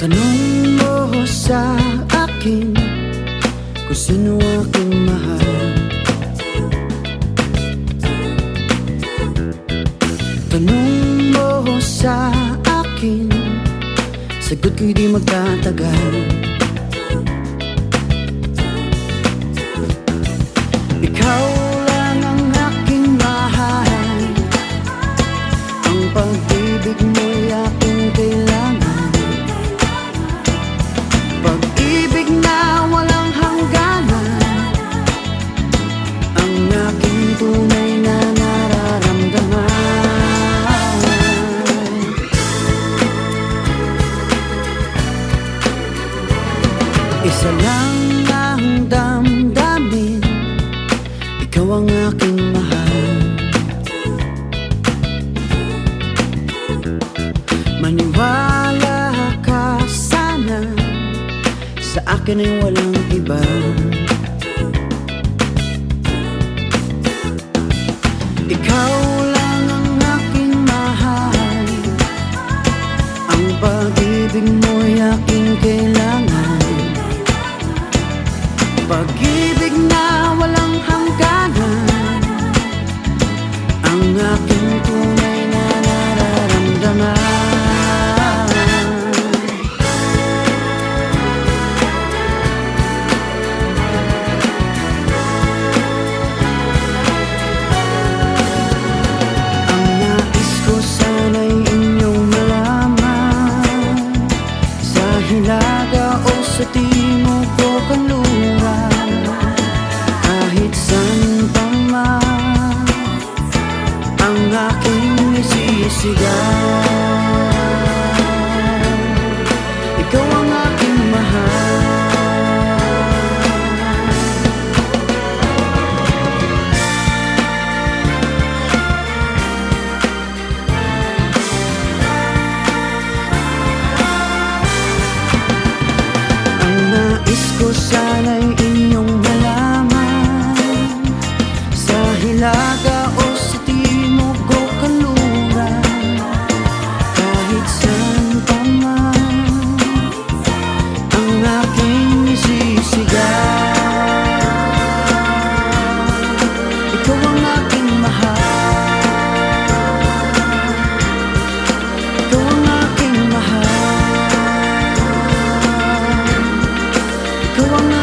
Tanong mo sa akin Kung sino aking mahal. Tanong mo sa akin Sagot ko'y di magtatagal. Tunay na nararamdaman. Isa lang ang damdamin. Ikaw ang aking mahal. Maniwala ka sana. Sa akin ay walang iba Ikaw ang aking mahal. Ang pag-ibig mo'y aking kailangan pagsiksikan Ikaw ang aking mahal. Ang nais ko sana'y Who am I?